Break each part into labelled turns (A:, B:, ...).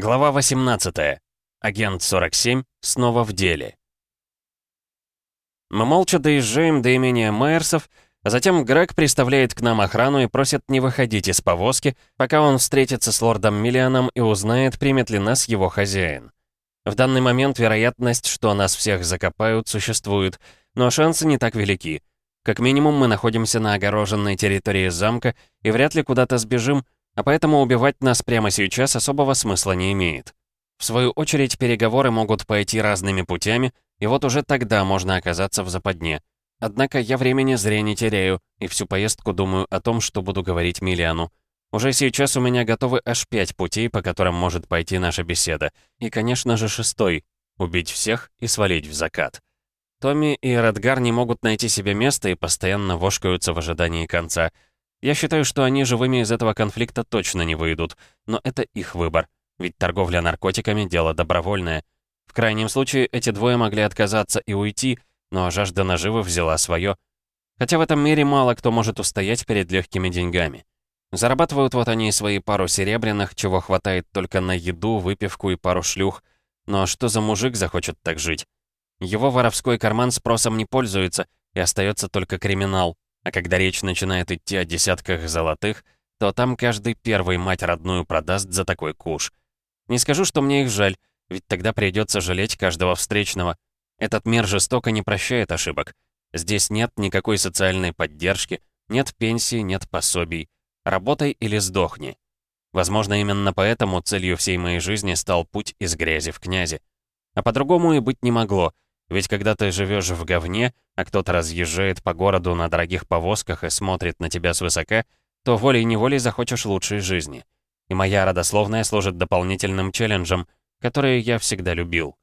A: Глава 18. Агент 47 снова в деле. Мы молча доезжаем до имения Майерсов, а затем Грег представляет к нам охрану и просит не выходить из повозки, пока он встретится с лордом Миллианом и узнает, примет ли нас его хозяин. В данный момент вероятность, что нас всех закопают, существует, но шансы не так велики. Как минимум мы находимся на огороженной территории замка и вряд ли куда-то сбежим, а поэтому убивать нас прямо сейчас особого смысла не имеет. В свою очередь, переговоры могут пойти разными путями, и вот уже тогда можно оказаться в западне. Однако я времени зря не теряю, и всю поездку думаю о том, что буду говорить Миллиану. Уже сейчас у меня готовы аж пять путей, по которым может пойти наша беседа. И, конечно же, шестой — убить всех и свалить в закат. Томми и Редгар не могут найти себе места и постоянно вошкаются в ожидании конца — я считаю, что они живыми из этого конфликта точно не выйдут, но это их выбор, ведь торговля наркотиками — дело добровольное. В крайнем случае, эти двое могли отказаться и уйти, но жажда наживы взяла свое. Хотя в этом мире мало кто может устоять перед легкими деньгами. Зарабатывают вот они свои пару серебряных, чего хватает только на еду, выпивку и пару шлюх. Но что за мужик захочет так жить? Его воровской карман спросом не пользуется, и остается только криминал, а когда речь начинает идти о десятках золотых, то там каждый первый мать родную продаст за такой куш. Не скажу, что мне их жаль, ведь тогда придется жалеть каждого встречного. Этот мир жестоко не прощает ошибок. Здесь нет никакой социальной поддержки, нет пенсии, нет пособий. Работай или сдохни. Возможно, именно поэтому целью всей моей жизни стал путь из грязи в князи. А по-другому и быть не могло — ведь когда ты живешь в говне, а кто-то разъезжает по городу на дорогих повозках и смотрит на тебя свысока, то волей-неволей захочешь лучшей жизни. И моя родословная служит дополнительным челленджем, который я всегда любил.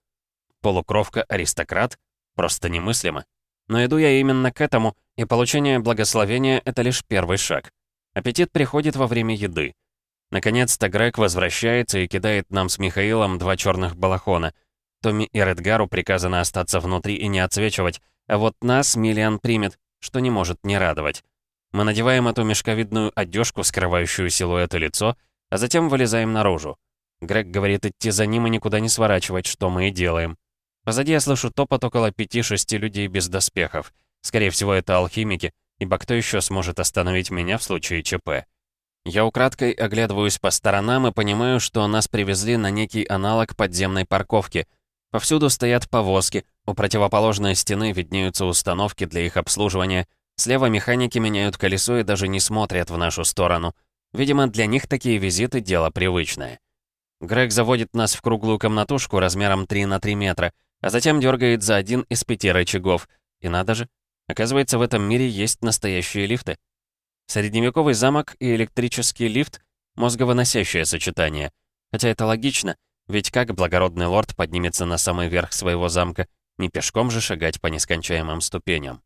A: Полукровка-аристократ? Просто немыслимо. Но иду я именно к этому, и получение благословения — это лишь первый шаг. Аппетит приходит во время еды. Наконец-то Грег возвращается и кидает нам с Михаилом два черных балахона — Томми и Редгару приказано остаться внутри и не отсвечивать, а вот нас Миллиан примет, что не может не радовать. Мы надеваем эту мешковидную одежку, скрывающую силуэт и лицо, а затем вылезаем наружу. Грег говорит идти за ним и никуда не сворачивать, что мы и делаем. Позади я слышу топот около пяти-шести людей без доспехов. Скорее всего, это алхимики, ибо кто еще сможет остановить меня в случае ЧП? Я украдкой оглядываюсь по сторонам и понимаю, что нас привезли на некий аналог подземной парковки — Повсюду стоят повозки, у противоположной стены виднеются установки для их обслуживания. Слева механики меняют колесо и даже не смотрят в нашу сторону. Видимо, для них такие визиты — дело привычное. Грег заводит нас в круглую комнатушку размером 3 на 3 метра, а затем дергает за один из пяти рычагов. И надо же, оказывается, в этом мире есть настоящие лифты. Средневековый замок и электрический лифт — мозговыносящее сочетание. Хотя это логично, ведь как благородный лорд поднимется на самый верх своего замка, не пешком же шагать по нескончаемым ступеням.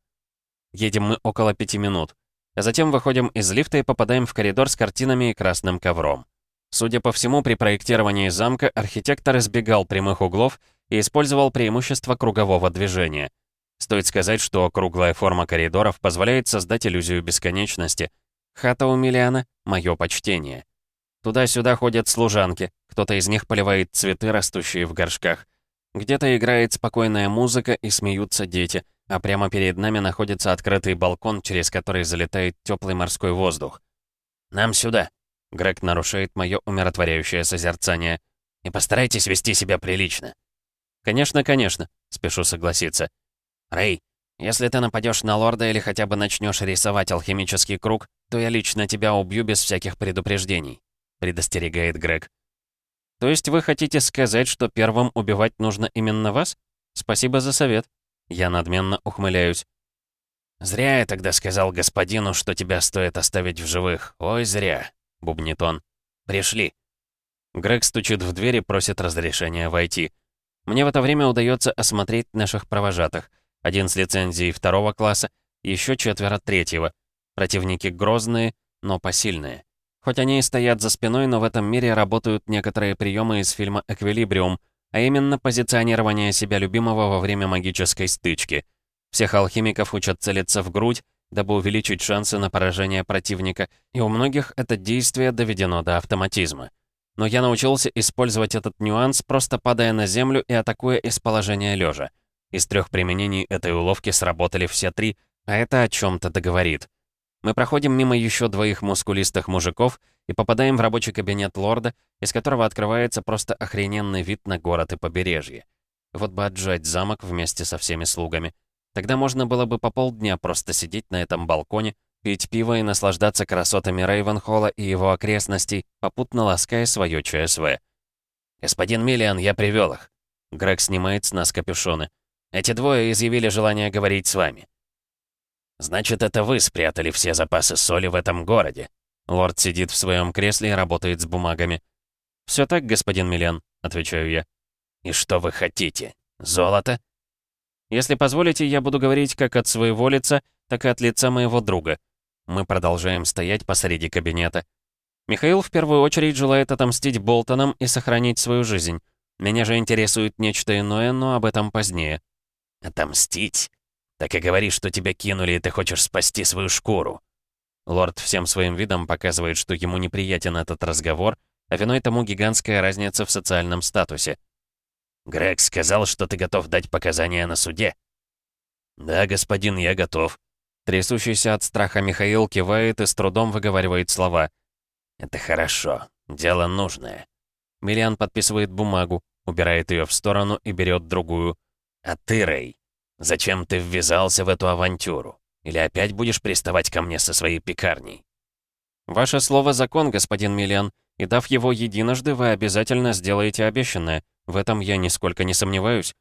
A: Едем мы около пяти минут, а затем выходим из лифта и попадаем в коридор с картинами и красным ковром. Судя по всему, при проектировании замка архитектор избегал прямых углов и использовал преимущество кругового движения. Стоит сказать, что круглая форма коридоров позволяет создать иллюзию бесконечности. Хата у Миллиана — мое почтение. Туда-сюда ходят служанки, кто-то из них поливает цветы, растущие в горшках. Где-то играет спокойная музыка и смеются дети, а прямо перед нами находится открытый балкон, через который залетает теплый морской воздух. «Нам сюда!» — Грег нарушает мое умиротворяющее созерцание. «И постарайтесь вести себя прилично». «Конечно, конечно», — спешу согласиться. «Рэй, если ты нападешь на лорда или хотя бы начнешь рисовать алхимический круг, то я лично тебя убью без всяких предупреждений». — предостерегает Грег. «То есть вы хотите сказать, что первым убивать нужно именно вас? Спасибо за совет». Я надменно ухмыляюсь. «Зря я тогда сказал господину, что тебя стоит оставить в живых. Ой, зря», — бубнит он. «Пришли». Грег стучит в дверь и просит разрешения войти. Мне в это время удается осмотреть наших провожатых. Один с лицензией второго класса, еще четверо третьего. Противники грозные, но посильные. Хоть они и стоят за спиной, но в этом мире работают некоторые приемы из фильма «Эквилибриум», а именно позиционирование себя любимого во время магической стычки. Всех алхимиков учат целиться в грудь, дабы увеличить шансы на поражение противника, и у многих это действие доведено до автоматизма. но я научился использовать этот нюанс, просто падая на землю и атакуя из положения лежа. Из трех применений этой уловки сработали все три, а это о чем то договорит. Мы проходим мимо еще двоих мускулистых мужиков и попадаем в рабочий кабинет лорда, из которого открывается просто охрененный вид на город и побережье. Вот бы отжать замок вместе со всеми слугами. Тогда можно было бы по полдня просто сидеть на этом балконе, пить пиво и наслаждаться красотами Рейвенхолла и его окрестностей, попутно лаская свое ЧСВ. «Господин Миллиан, я привел их». Грег снимает с нас капюшоны. «Эти двое изъявили желание говорить с вами». «Значит, это вы спрятали все запасы соли в этом городе?» Лорд сидит в своем кресле и работает с бумагами. «Все так, господин Миллиан», — отвечаю я. «И что вы хотите? Золото?» «Если позволите, я буду говорить как от своего лица, так и от лица моего друга. Мы продолжаем стоять посреди кабинета. Михаил в первую очередь желает отомстить Болтонам и сохранить свою жизнь. Меня же интересует нечто иное, но об этом позднее.
B: «Отомстить? Так и говори, что тебя кинули, и ты хочешь спасти свою шкуру».
A: Лорд всем своим видом показывает, что ему неприятен этот разговор, а виной тому гигантская разница в социальном статусе.
B: «Грег сказал, что ты готов дать показания на суде».
A: «Да, господин, я готов». Трясущийся от страха Михаил кивает и с трудом выговаривает слова.
B: «Это хорошо. Дело нужное».
A: Миллиан подписывает бумагу, убирает ее в сторону и берет другую.
B: «А ты, Рэй, зачем ты ввязался в эту авантюру? Или опять будешь приставать ко мне со своей пекарней?»
A: «Ваше слово — закон, господин Миллиан, и дав его единожды, вы обязательно сделаете обещанное. В этом я нисколько не сомневаюсь.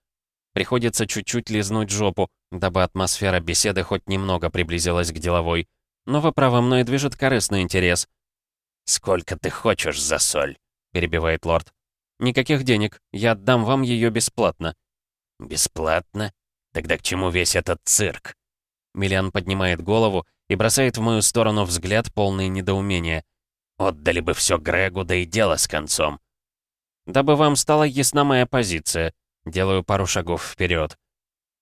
A: Приходится чуть-чуть лизнуть жопу, дабы атмосфера беседы хоть немного приблизилась к деловой. Но вы правы, мной движет корыстный интерес.
B: «Сколько ты хочешь за соль?» — перебивает лорд.
A: «Никаких денег. Я отдам вам ее бесплатно».
B: «Бесплатно? Тогда к чему весь этот цирк?»
A: Миллиан поднимает голову и бросает в мою сторону взгляд, полный недоумения.
B: «Отдали бы все Грегу, да и дело с концом».
A: «Дабы вам стала ясна моя позиция», делаю пару шагов вперед.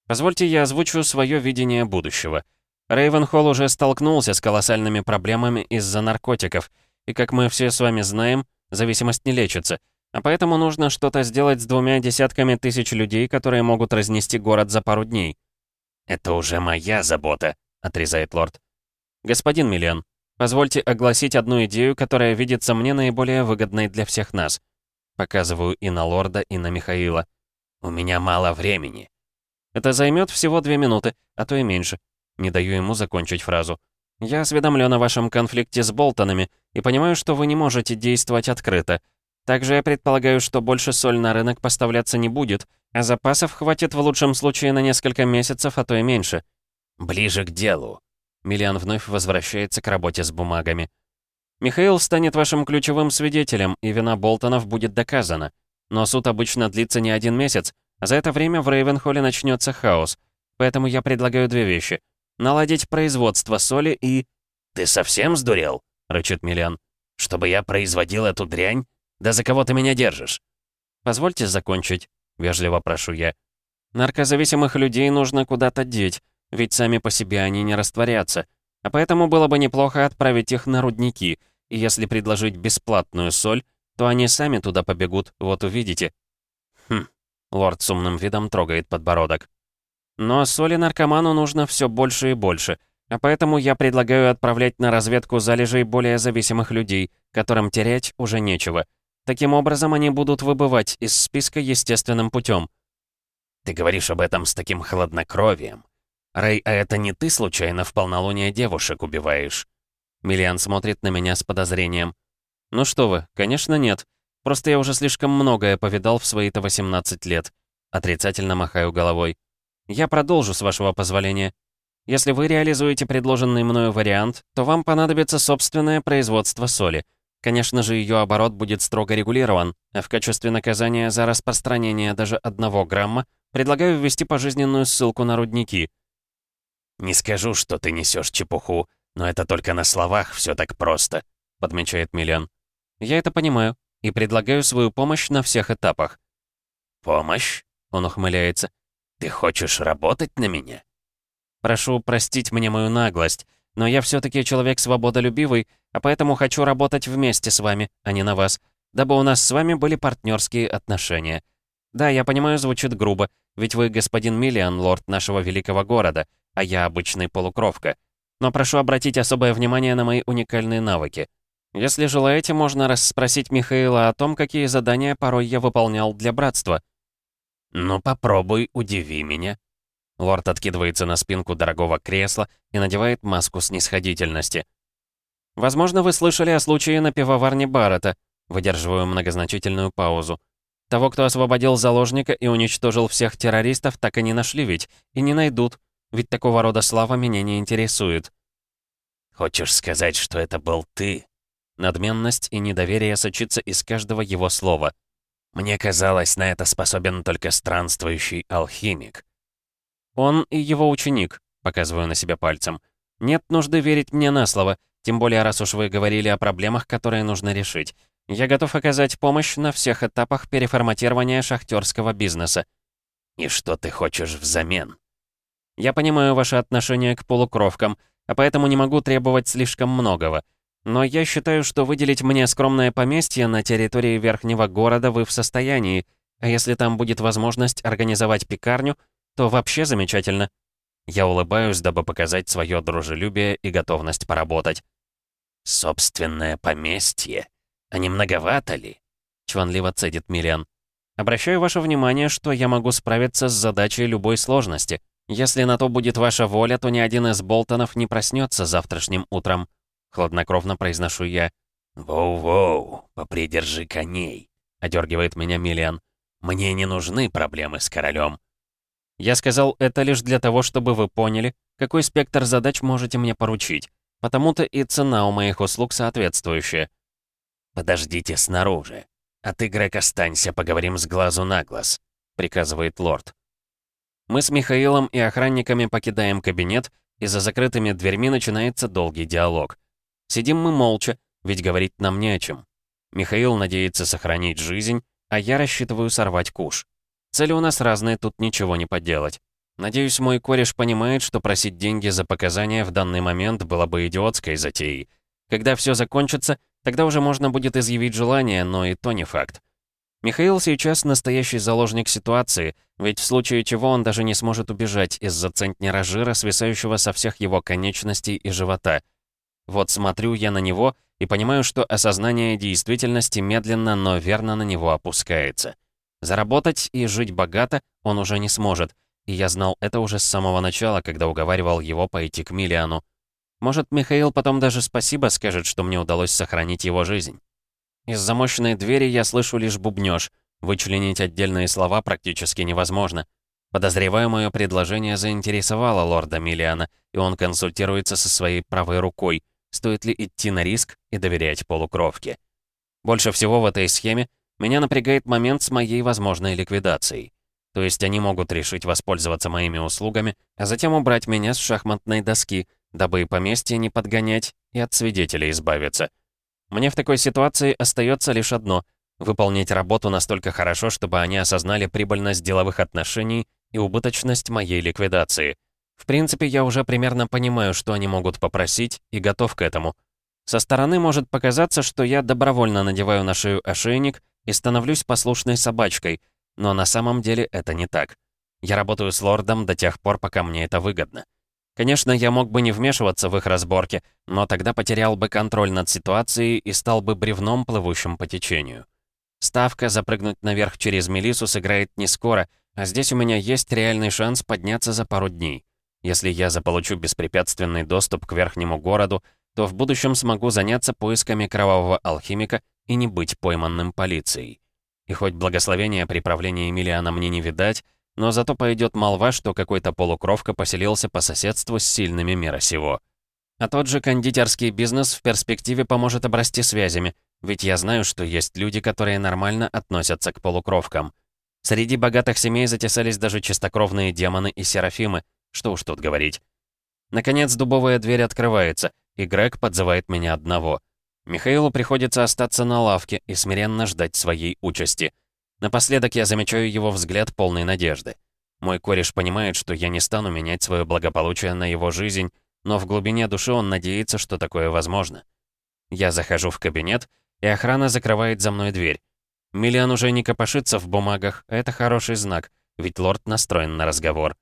A: Позвольте я озвучу свое видение будущего. Рейвенхолл уже столкнулся с колоссальными проблемами из-за наркотиков, и, как мы все с вами знаем, зависимость не лечится, а поэтому нужно что-то сделать с двумя десятками тысяч людей, которые могут разнести город за пару дней.
B: «Это уже моя забота», — отрезает лорд.
A: «Господин Миллиан, позвольте огласить одну идею, которая видится мне наиболее выгодной для всех нас». Показываю и на лорда, и на Михаила.
B: «У меня мало времени».
A: Это займет всего две минуты, а то и меньше. Не даю ему закончить фразу. Я осведомлен о вашем конфликте с Болтонами и понимаю, что вы не можете действовать открыто. Также я предполагаю, что больше соль на рынок поставляться не будет, а запасов хватит в лучшем случае на несколько месяцев, а то и меньше.
B: Ближе к делу.
A: Миллиан вновь возвращается к работе с бумагами. Михаил станет вашим ключевым свидетелем, и вина Болтонов будет доказана. Но суд обычно длится не один месяц, а за это время в Рейвенхолле начнется хаос. Поэтому я предлагаю две вещи. Наладить производство соли и...
B: «Ты совсем сдурел?» — рычит Миллиан. «Чтобы я производил эту дрянь? Да за кого ты меня держишь?»
A: «Позвольте закончить», — вежливо прошу я. «Наркозависимых людей нужно куда-то деть, ведь сами по себе они не растворятся. А поэтому было бы неплохо отправить их на рудники, и если предложить бесплатную соль, то они сами туда побегут, вот увидите». «Хм», — лорд с умным видом трогает подбородок. «Но соли наркоману нужно все больше и больше, а поэтому я предлагаю отправлять на разведку залежей более зависимых людей, которым терять уже нечего. Таким образом, они будут выбывать из списка естественным путем.
B: «Ты говоришь об этом с таким хладнокровием. Рэй, а это не ты случайно в полнолуние девушек убиваешь?»
A: Миллиан смотрит на меня с подозрением. «Ну что вы, конечно нет. Просто я уже слишком многое повидал в свои-то 18 лет». Отрицательно махаю головой. «Я продолжу, с вашего позволения. Если вы реализуете предложенный мною вариант, то вам понадобится собственное производство соли. Конечно же, ее оборот будет строго регулирован, а в качестве наказания за распространение даже одного грамма предлагаю ввести пожизненную ссылку на рудники».
B: «Не скажу, что ты несешь чепуху, но это только на словах все так просто», — подмечает Миллиан.
A: Я это понимаю и предлагаю свою помощь на всех этапах.
B: «Помощь?» — он ухмыляется. «Ты хочешь работать на меня?»
A: Прошу простить мне мою наглость, но я все таки человек свободолюбивый, а поэтому хочу работать вместе с вами, а не на вас. дабы у нас с вами были партнерские отношения. Да, я понимаю, звучит грубо, ведь вы господин Миллиан, лорд нашего великого города, а я обычный полукровка. Но прошу обратить особое внимание на мои уникальные навыки. Если желаете, можно расспросить Михаила о том, какие задания порой я выполнял для братства.
B: «Ну попробуй, удиви меня».
A: Лорд откидывается на спинку дорогого кресла и надевает маску снисходительности. «Возможно, вы слышали о случае на пивоварне Баррета. Выдерживаю многозначительную паузу. Того, кто освободил заложника и уничтожил всех террористов, так и не нашли ведь. И не найдут. Ведь такого рода слава меня не интересует.
B: «Хочешь сказать, что это был ты?»
A: Надменность и недоверие сочится из каждого его слова.
B: «Мне казалось, на это способен только странствующий алхимик».
A: «Он и его ученик», — показываю на себя пальцем. «Нет нужды верить мне на слово, тем более раз уж вы говорили о проблемах, которые нужно решить. Я готов оказать помощь на всех этапах переформатирования шахтерского бизнеса».
B: «И что ты хочешь взамен?»
A: Я понимаю ваше отношение к полукровкам, а поэтому не могу требовать слишком многого. Но я считаю, что выделить мне скромное поместье на территории верхнего города вы в состоянии, а если там будет возможность организовать пекарню, то вообще замечательно. Я улыбаюсь, дабы показать свое дружелюбие и готовность поработать.
B: «Собственное поместье? А не многовато ли?»
A: — чванливо цедит Миллиан. «Обращаю ваше внимание, что я могу справиться с задачей любой сложности». «Если на то будет ваша воля, то ни один из Болтонов не проснется завтрашним утром», — хладнокровно произношу я.
B: «Воу-воу, попридержи коней», — одергивает меня Миллиан. «Мне не нужны проблемы с королем».
A: Я сказал это лишь для того, чтобы вы поняли, какой спектр задач можете мне поручить. Потому-то и цена у моих услуг соответствующая.
B: «Подождите снаружи. А ты, Грег, останься, поговорим с глазу на глаз», — приказывает лорд.
A: Мы с Михаилом и охранниками покидаем кабинет, и за закрытыми дверьми начинается долгий диалог. Сидим мы молча, ведь говорить нам не о чем. Михаил надеется сохранить жизнь, а я рассчитываю сорвать куш. Цели у нас разные, тут ничего не поделать. Надеюсь, мой кореш понимает, что просить деньги за показания в данный момент было бы идиотской затеей. Когда все закончится, тогда уже можно будет изъявить желание, но и то не факт. Михаил сейчас настоящий заложник ситуации, ведь в случае чего он даже не сможет убежать из-за центнера жира, свисающего со всех его конечностей и живота. Вот смотрю я на него и понимаю, что осознание действительности медленно, но верно на него опускается. Заработать и жить богато он уже не сможет, и я знал это уже с самого начала, когда уговаривал его пойти к Миллиану. Может, Михаил потом даже спасибо скажет, что мне удалось сохранить его жизнь. Из-за мощной двери я слышу лишь бубнёж. Вычленить отдельные слова практически невозможно. Подозреваю, мое предложение заинтересовало лорда Миллиана, и он консультируется со своей правой рукой, стоит ли идти на риск и доверять полукровке. Больше всего в этой схеме меня напрягает момент с моей возможной ликвидацией. То есть они могут решить воспользоваться моими услугами, а затем убрать меня с шахматной доски, дабы и поместье не подгонять, и от свидетелей избавиться. Мне в такой ситуации остается лишь одно — выполнить работу настолько хорошо, чтобы они осознали прибыльность деловых отношений и убыточность моей ликвидации. В принципе, я уже примерно понимаю, что они могут попросить, и готов к этому. Со стороны может показаться, что я добровольно надеваю на шею ошейник и становлюсь послушной собачкой, но на самом деле это не так. Я работаю с лордом до тех пор, пока мне это выгодно. Конечно, я мог бы не вмешиваться в их разборки, но тогда потерял бы контроль над ситуацией и стал бы бревном, плывущим по течению. Ставка запрыгнуть наверх через Мелису сыграет не скоро, а здесь у меня есть реальный шанс подняться за пару дней. Если я заполучу беспрепятственный доступ к верхнему городу, то в будущем смогу заняться поисками кровавого алхимика и не быть пойманным полицией. И хоть благословения при правлении Эмилиана мне не видать, но зато пойдет молва, что какой-то полукровка поселился по соседству с сильными мира сего. А тот же кондитерский бизнес в перспективе поможет обрасти связями, ведь я знаю, что есть люди, которые нормально относятся к полукровкам. Среди богатых семей затесались даже чистокровные демоны и серафимы, что уж тут говорить. Наконец дубовая дверь открывается, и Грег подзывает меня одного. Михаилу приходится остаться на лавке и смиренно ждать своей участи — Напоследок я замечаю его взгляд полной надежды. Мой кореш понимает, что я не стану менять свое благополучие на его жизнь, но в глубине души он надеется, что такое возможно. Я захожу в кабинет и охрана закрывает за мной дверь. Миллиан уже не копошится в бумагах, а это хороший знак, ведь лорд настроен на разговор.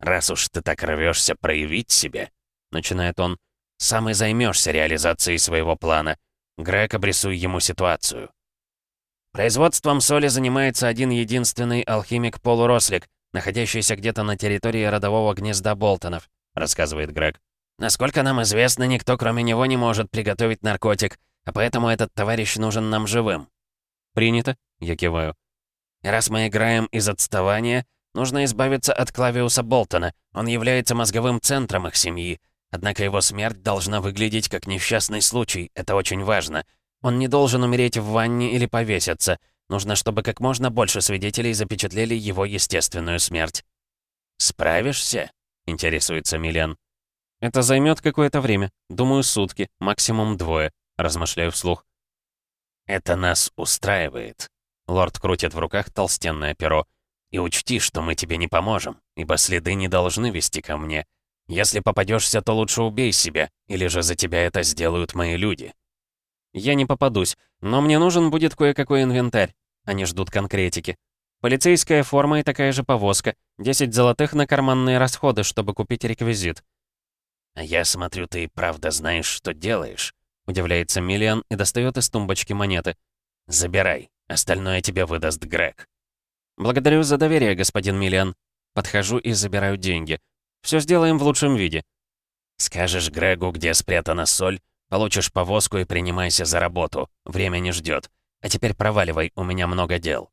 B: «Раз уж ты так рвешься проявить себя», — начинает он, — «сам и займешься реализацией своего плана. Грег, обрисуй ему ситуацию». Производством соли занимается один единственный алхимик-полурослик, находящийся где-то на территории родового гнезда Болтонов, рассказывает Грег. Насколько нам известно, никто кроме него не может приготовить наркотик, а поэтому этот товарищ нужен нам живым.
A: Принято, я киваю.
B: И раз мы играем из отставания, нужно избавиться от Клавиуса Болтона. Он является мозговым центром их семьи. Однако его смерть должна выглядеть как несчастный случай, это очень важно — он не должен умереть в ванне или повеситься. Нужно, чтобы как можно больше свидетелей запечатлели его естественную смерть. «Справишься?» — интересуется Милен.
A: «Это займет какое-то время. Думаю, сутки, максимум двое», — размышляю вслух.
B: «Это нас устраивает». Лорд крутит в руках толстенное перо. «И учти, что мы тебе не поможем, ибо следы не должны вести ко мне. Если попадешься, то лучше убей себя, или же за тебя это сделают мои люди».
A: Я не попадусь, но мне нужен будет кое-какой инвентарь. Они ждут конкретики. Полицейская форма и такая же повозка. 10 золотых на карманные расходы, чтобы купить реквизит.
B: «А я смотрю, ты правда знаешь, что делаешь», — удивляется Миллиан и достает из тумбочки монеты. «Забирай, остальное тебе выдаст Грег».
A: «Благодарю за доверие, господин Миллиан. Подхожу и забираю деньги. Все сделаем в лучшем виде».
B: «Скажешь Грегу, где спрятана соль, Получишь повозку и принимайся за работу. Время не ждет. А теперь проваливай, у меня много дел».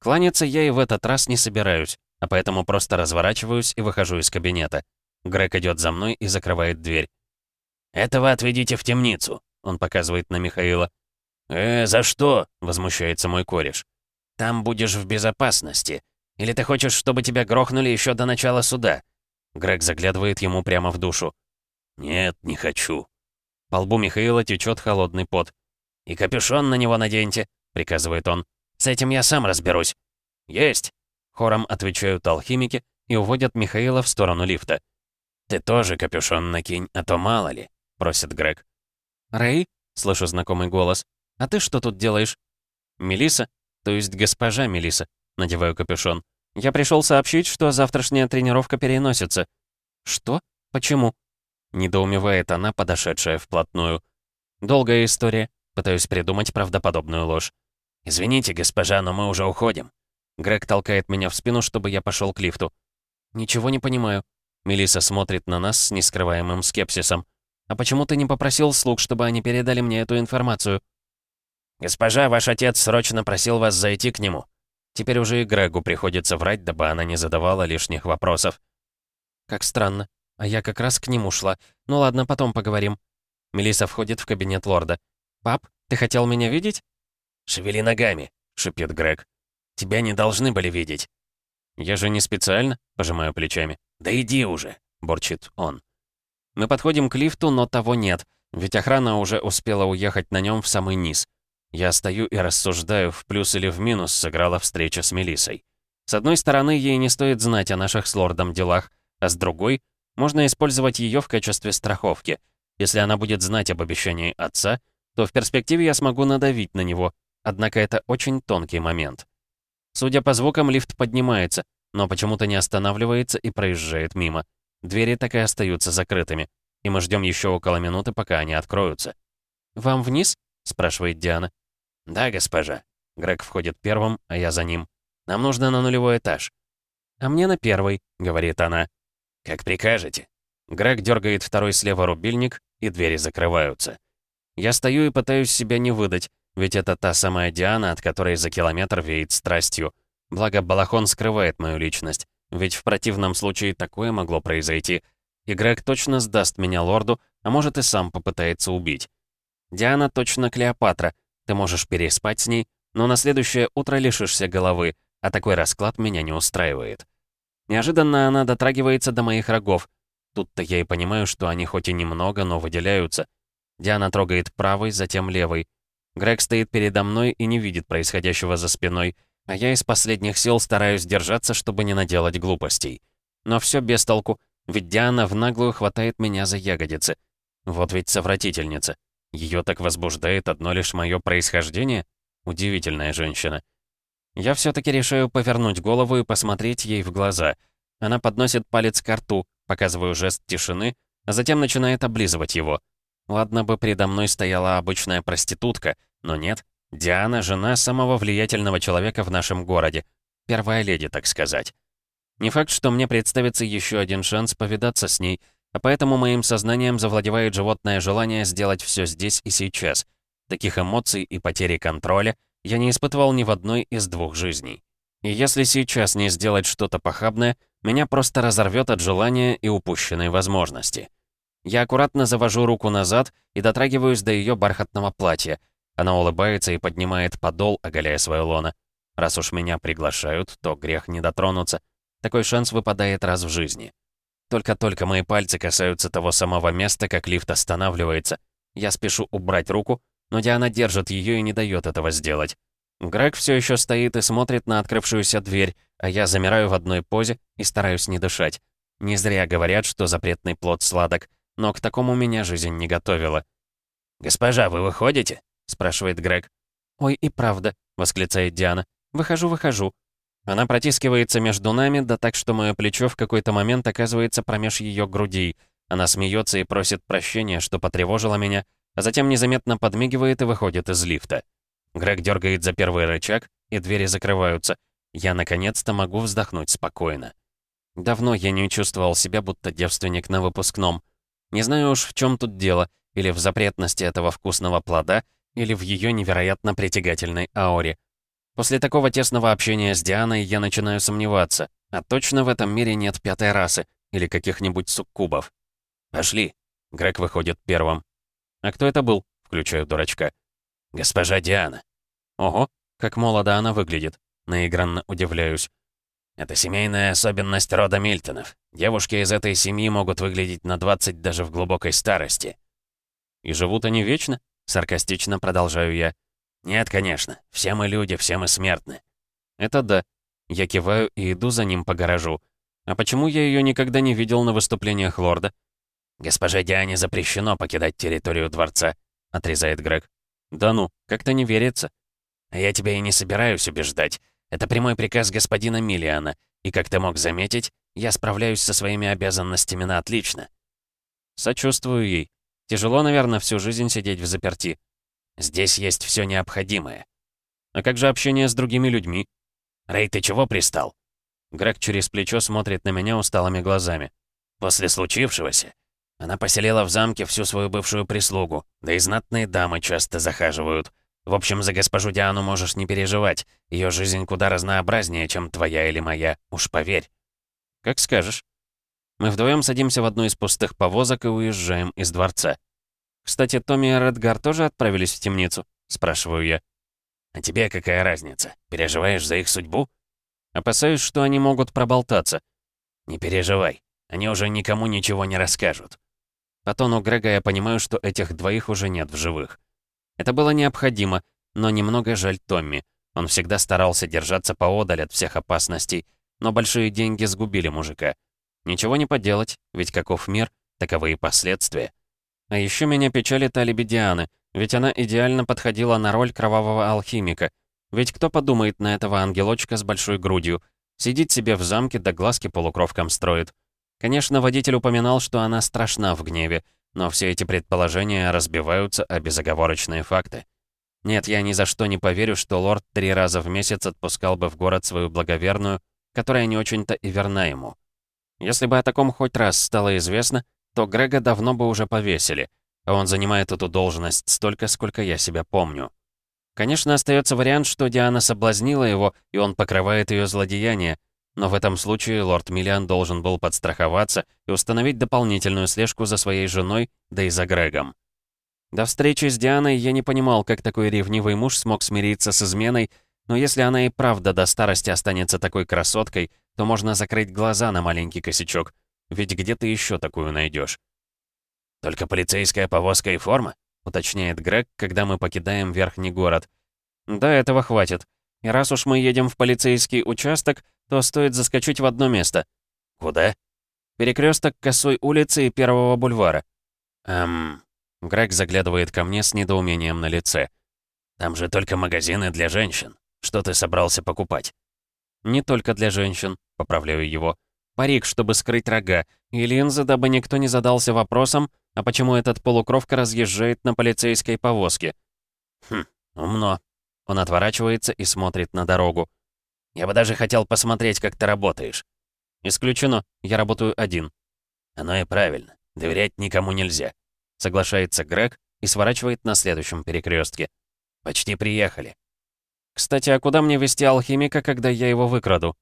A: Кланяться я и в этот раз не собираюсь, а поэтому просто разворачиваюсь и выхожу из кабинета. Грег идет за мной и закрывает дверь.
B: «Этого отведите в темницу», — он показывает на Михаила. «Э, за что?» — возмущается мой кореш. «Там будешь в безопасности. Или ты хочешь, чтобы тебя грохнули еще до начала суда?»
A: Грег заглядывает ему прямо в душу.
B: «Нет, не хочу»,
A: по лбу Михаила течет холодный пот.
B: «И капюшон на него наденьте», — приказывает он. «С этим я сам разберусь». «Есть!» — хором отвечают алхимики и уводят Михаила в сторону лифта. «Ты тоже капюшон накинь, а то мало ли», — просит Грег.
A: «Рэй?» — слышу знакомый голос. «А ты что тут делаешь?» Мелиса, то есть госпожа Мелиса, надеваю капюшон. «Я пришел сообщить, что завтрашняя тренировка переносится». «Что? Почему?» Недоумевает она, подошедшая вплотную. Долгая история. Пытаюсь придумать правдоподобную ложь.
B: «Извините, госпожа, но мы уже уходим».
A: Грег толкает меня в спину, чтобы я пошел к лифту. «Ничего не понимаю». Мелиса смотрит на нас с нескрываемым скепсисом. «А почему ты не попросил слуг, чтобы они передали мне эту информацию?»
B: «Госпожа, ваш отец срочно просил вас зайти к нему».
A: Теперь уже и Грегу приходится врать, дабы она не задавала лишних вопросов. «Как странно. А я как раз к нему шла. Ну ладно, потом поговорим. Мелиса входит в кабинет лорда. «Пап, ты хотел меня видеть?»
B: «Шевели ногами», — шипит Грег. «Тебя не должны были видеть».
A: «Я же не специально», — пожимаю плечами.
B: «Да иди уже», — борчит он.
A: Мы подходим к лифту, но того нет, ведь охрана уже успела уехать на нем в самый низ. Я стою и рассуждаю, в плюс или в минус сыграла встреча с Мелисой. С одной стороны, ей не стоит знать о наших с лордом делах, а с другой — можно использовать ее в качестве страховки. Если она будет знать об обещании отца, то в перспективе я смогу надавить на него, однако это очень тонкий момент. Судя по звукам, лифт поднимается, но почему-то не останавливается и проезжает мимо. Двери так и остаются закрытыми, и мы ждем еще около минуты, пока они откроются. «Вам вниз?» — спрашивает Диана.
B: «Да, госпожа». Грег входит первым, а я за ним. «Нам нужно на нулевой этаж».
A: «А мне на первый», — говорит она.
B: «Как прикажете».
A: Грег дергает второй слева рубильник, и двери закрываются. Я стою и пытаюсь себя не выдать, ведь это та самая Диана, от которой за километр веет страстью. Благо, балахон скрывает мою личность, ведь в противном случае такое могло произойти. И Грег точно сдаст меня лорду, а может и сам попытается убить. Диана точно Клеопатра, ты можешь переспать с ней, но на следующее утро лишишься головы, а такой расклад меня не устраивает. Неожиданно она дотрагивается до моих рогов. Тут-то я и понимаю, что они хоть и немного, но выделяются. Диана трогает правой, затем левой. Грег стоит передо мной и не видит происходящего за спиной, а я из последних сил стараюсь держаться, чтобы не наделать глупостей. Но все без толку, ведь Диана в наглую хватает меня за ягодицы. Вот ведь совратительница. Ее так возбуждает одно лишь мое происхождение? Удивительная женщина. Я все таки решаю повернуть голову и посмотреть ей в глаза. Она подносит палец к рту, показываю жест тишины, а затем начинает облизывать его. Ладно бы передо мной стояла обычная проститутка, но нет. Диана — жена самого влиятельного человека в нашем городе. Первая леди, так сказать. Не факт, что мне представится еще один шанс повидаться с ней, а поэтому моим сознанием завладевает животное желание сделать все здесь и сейчас. Таких эмоций и потери контроля я не испытывал ни в одной из двух жизней. И если сейчас не сделать что-то похабное, меня просто разорвет от желания и упущенной возможности. Я аккуратно завожу руку назад и дотрагиваюсь до ее бархатного платья. Она улыбается и поднимает подол, оголяя свое лоно. Раз уж меня приглашают, то грех не дотронуться. Такой шанс выпадает раз в жизни. Только-только мои пальцы касаются того самого места, как лифт останавливается. Я спешу убрать руку, но Диана держит ее и не дает этого сделать. Грег все еще стоит и смотрит на открывшуюся дверь, а я замираю в одной позе и стараюсь не дышать. Не зря говорят, что запретный плод сладок, но к такому меня жизнь не готовила.
B: «Госпожа, вы выходите?» — спрашивает Грег.
A: «Ой, и правда», — восклицает Диана. «Выхожу, выхожу». Она протискивается между нами, да так, что мое плечо в какой-то момент оказывается промеж ее грудей. Она смеется и просит прощения, что потревожила меня, а затем незаметно подмигивает и выходит из лифта. Грег дергает за первый рычаг, и двери закрываются. Я наконец-то могу вздохнуть спокойно. Давно я не чувствовал себя будто девственник на выпускном. Не знаю уж, в чем тут дело, или в запретности этого вкусного плода, или в ее невероятно притягательной ауре. После такого тесного общения с Дианой я начинаю сомневаться, а точно в этом мире нет пятой расы или каких-нибудь суккубов.
B: «Пошли!» Грег выходит первым.
A: «А кто это был?» — включаю дурачка.
B: «Госпожа Диана».
A: «Ого, как молодо она выглядит!» Наигранно удивляюсь.
B: Это семейная особенность рода Мильтонов. Девушки из этой семьи могут выглядеть на 20 даже в глубокой старости.
A: «И живут они вечно?» — саркастично продолжаю я.
B: «Нет, конечно. Все мы люди, все мы смертны».
A: «Это да». Я киваю и иду за ним по гаражу. «А почему я ее никогда не видел на выступлениях лорда?»
B: «Госпоже Диане запрещено покидать территорию дворца», — отрезает Грег.
A: «Да ну, как-то не верится».
B: «А я тебя и не собираюсь убеждать. Это прямой приказ господина Миллиана, и, как ты мог заметить, я справляюсь со своими обязанностями на отлично».
A: «Сочувствую ей. Тяжело, наверное, всю жизнь сидеть в заперти».
B: «Здесь есть все необходимое».
A: «А как же общение с другими людьми?»
B: «Рэй, ты чего пристал?»
A: Грег через плечо смотрит на меня усталыми глазами.
B: «После случившегося она поселила в замке всю свою бывшую прислугу, да и знатные дамы часто захаживают. В общем, за госпожу Диану можешь не переживать. Ее жизнь куда разнообразнее, чем твоя или моя, уж поверь.
A: Как скажешь. Мы вдвоем садимся в одну из пустых повозок и уезжаем из дворца. Кстати, Томми и Редгар тоже отправились в темницу? Спрашиваю я.
B: А тебе какая разница? Переживаешь за их судьбу?
A: Опасаюсь, что они могут проболтаться.
B: Не переживай. Они уже никому ничего не расскажут.
A: По тону Грега я понимаю, что этих двоих уже нет в живых. Это было необходимо, но немного жаль Томми. Он всегда старался держаться поодаль от всех опасностей, но большие деньги сгубили мужика. Ничего не поделать, ведь каков мир, таковы и последствия. А еще меня печалит алиби Дианы, ведь она идеально подходила на роль кровавого алхимика. Ведь кто подумает на этого ангелочка с большой грудью? Сидит себе в замке, да глазки полукровкам строит. Конечно, водитель упоминал, что она страшна в гневе, но все эти предположения разбиваются о безоговорочные факты. Нет, я ни за что не поверю, что лорд три раза в месяц отпускал бы в город свою благоверную, которая не очень-то и верна ему. Если бы о таком хоть раз стало известно, то Грега давно бы уже повесили, а он занимает эту должность столько, сколько я себя помню. Конечно, остается вариант, что Диана соблазнила его, и он покрывает ее злодеяние, но в этом случае лорд Миллиан должен был подстраховаться и установить дополнительную слежку за своей женой, да и за Грегом. До встречи с Дианой я не понимал, как такой ревнивый муж смог смириться с изменой, но если она и правда до старости останется такой красоткой, то можно закрыть глаза на маленький косячок, ведь где ты еще такую найдешь?
B: «Только полицейская повозка и форма?» — уточняет Грег, когда мы покидаем верхний город.
A: «Да, этого хватит. И раз уж мы едем в полицейский участок, то стоит заскочить в одно место.
B: Куда?
A: Перекресток Косой улицы и Первого бульвара.
B: Эм...
A: Грег заглядывает ко мне с недоумением на лице.
B: «Там же только магазины для женщин. Что ты собрался покупать?»
A: «Не только для женщин», — поправляю его. «Парик, чтобы скрыть рога, и линзы, дабы никто не задался вопросом, а почему этот полукровка разъезжает на полицейской повозке?»
B: «Хм, умно».
A: Он отворачивается и смотрит на дорогу.
B: «Я бы даже хотел посмотреть, как ты работаешь».
A: «Исключено. Я работаю один».
B: «Оно и правильно. Доверять никому нельзя», —
A: соглашается Грег и сворачивает на следующем перекрестке.
B: «Почти приехали».
A: «Кстати, а куда мне вести алхимика, когда я его выкраду?»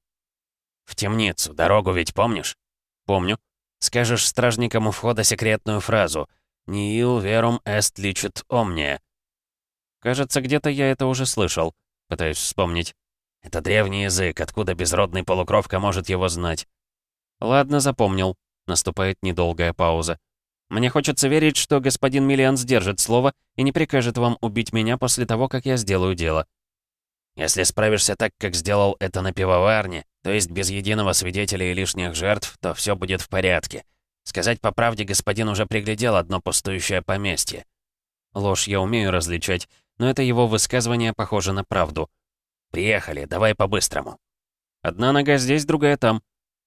B: «В темницу. Дорогу ведь помнишь?»
A: «Помню».
B: «Скажешь стражникам у входа секретную фразу. «Нил верум эст личит омния».
A: Кажется, где-то я это уже слышал. Пытаюсь вспомнить.
B: Это древний язык, откуда безродный полукровка может его знать?
A: Ладно, запомнил. Наступает недолгая пауза. Мне хочется верить, что господин Миллиан сдержит слово и не прикажет вам убить меня после того, как я сделаю дело.
B: Если справишься так, как сделал это на пивоварне, то есть без единого свидетеля и лишних жертв, то все будет в порядке. Сказать по правде, господин уже приглядел одно пустующее поместье.
A: Ложь я умею различать, но это его высказывание похоже на правду.
B: «Приехали, давай по-быстрому».
A: Одна нога здесь, другая там.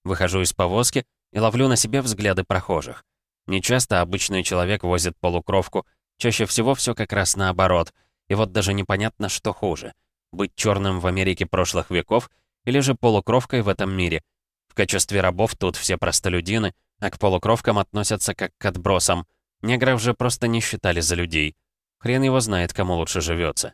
A: Выхожу из повозки и ловлю на себе взгляды прохожих. Нечасто обычный человек возит полукровку, чаще всего все как раз наоборот. И вот даже непонятно, что хуже — быть черным в Америке прошлых веков или же полукровкой в этом мире. В качестве рабов тут все простолюдины, а к полукровкам относятся как к отбросам. Негров же просто не считали за людей. Хрен его знает, кому лучше живется.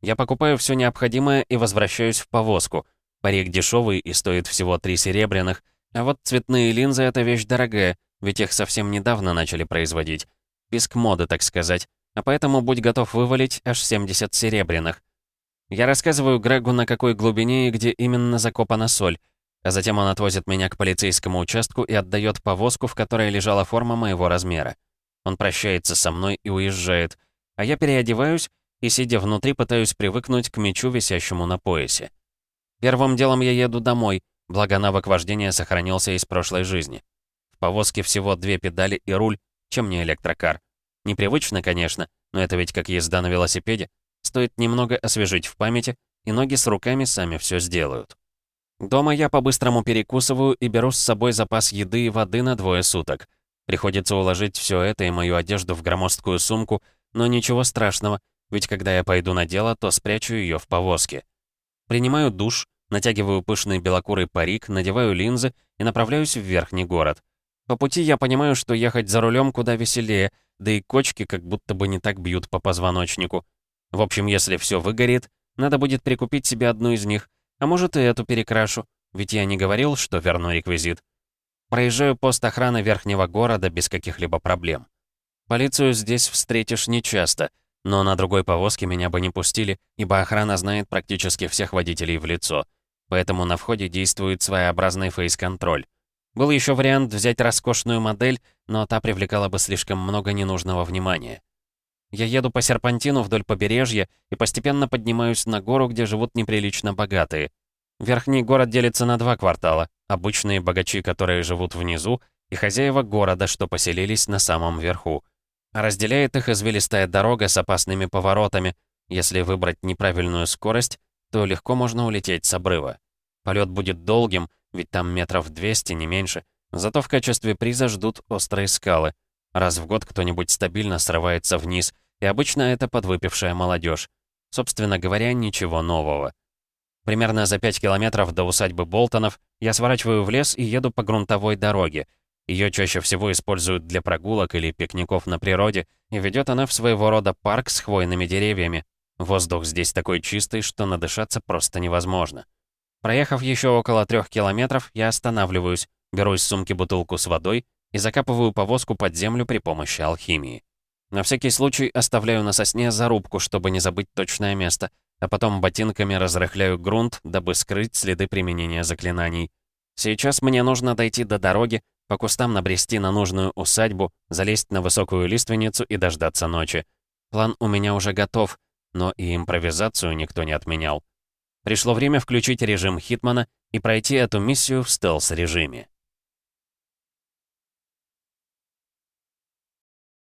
A: Я покупаю все необходимое и возвращаюсь в повозку. Парик дешевый и стоит всего три серебряных, а вот цветные линзы — это вещь дорогая, ведь их совсем недавно начали производить. Писк моды, так сказать. А поэтому будь готов вывалить аж 70 серебряных. Я рассказываю Грегу, на какой глубине и где именно закопана соль. А затем он отвозит меня к полицейскому участку и отдает повозку, в которой лежала форма моего размера. Он прощается со мной и уезжает. А я переодеваюсь и, сидя внутри, пытаюсь привыкнуть к мечу, висящему на поясе. Первым делом я еду домой, благо навык вождения сохранился из прошлой жизни. В повозке всего две педали и руль, чем не электрокар. Непривычно, конечно, но это ведь как езда на велосипеде. Стоит немного освежить в памяти, и ноги с руками сами все сделают. Дома я по-быстрому перекусываю и беру с собой запас еды и воды на двое суток. Приходится уложить все это и мою одежду в громоздкую сумку, но ничего страшного, ведь когда я пойду на дело, то спрячу ее в повозке. Принимаю душ, натягиваю пышный белокурый парик, надеваю линзы и направляюсь в верхний город. По пути я понимаю, что ехать за рулем куда веселее, да и кочки как будто бы не так бьют по позвоночнику. В общем, если все выгорит, надо будет прикупить себе одну из них, а может и эту перекрашу, ведь я не говорил, что верну реквизит. Проезжаю пост охраны верхнего города без каких-либо проблем. Полицию здесь встретишь нечасто, но на другой повозке меня бы не пустили, ибо охрана знает практически всех водителей в лицо. Поэтому на входе действует своеобразный фейс-контроль. Был еще вариант взять роскошную модель, но та привлекала бы слишком много ненужного внимания. Я еду по серпантину вдоль побережья и постепенно поднимаюсь на гору, где живут неприлично богатые. Верхний город делится на два квартала. Обычные богачи, которые живут внизу, и хозяева города, что поселились на самом верху. Разделяет их извилистая дорога с опасными поворотами. Если выбрать неправильную скорость, то легко можно улететь с обрыва. Полет будет долгим, ведь там метров 200, не меньше. Зато в качестве приза ждут острые скалы. Раз в год кто-нибудь стабильно срывается вниз, и обычно это подвыпившая молодежь. Собственно говоря, ничего нового. Примерно за 5 километров до усадьбы Болтонов я сворачиваю в лес и еду по грунтовой дороге. Ее чаще всего используют для прогулок или пикников на природе, и ведет она в своего рода парк с хвойными деревьями. Воздух здесь такой чистый, что надышаться просто невозможно. Проехав еще около трех километров, я останавливаюсь, беру из сумки бутылку с водой и закапываю повозку под землю при помощи алхимии. На всякий случай оставляю на сосне зарубку, чтобы не забыть точное место, а потом ботинками разрыхляю грунт, дабы скрыть следы применения заклинаний. Сейчас мне нужно дойти до дороги, по кустам набрести на нужную усадьбу, залезть на высокую лиственницу и дождаться ночи. План у меня уже готов, но и импровизацию никто не отменял. Пришло время включить режим Хитмана и пройти эту миссию в стелс-режиме.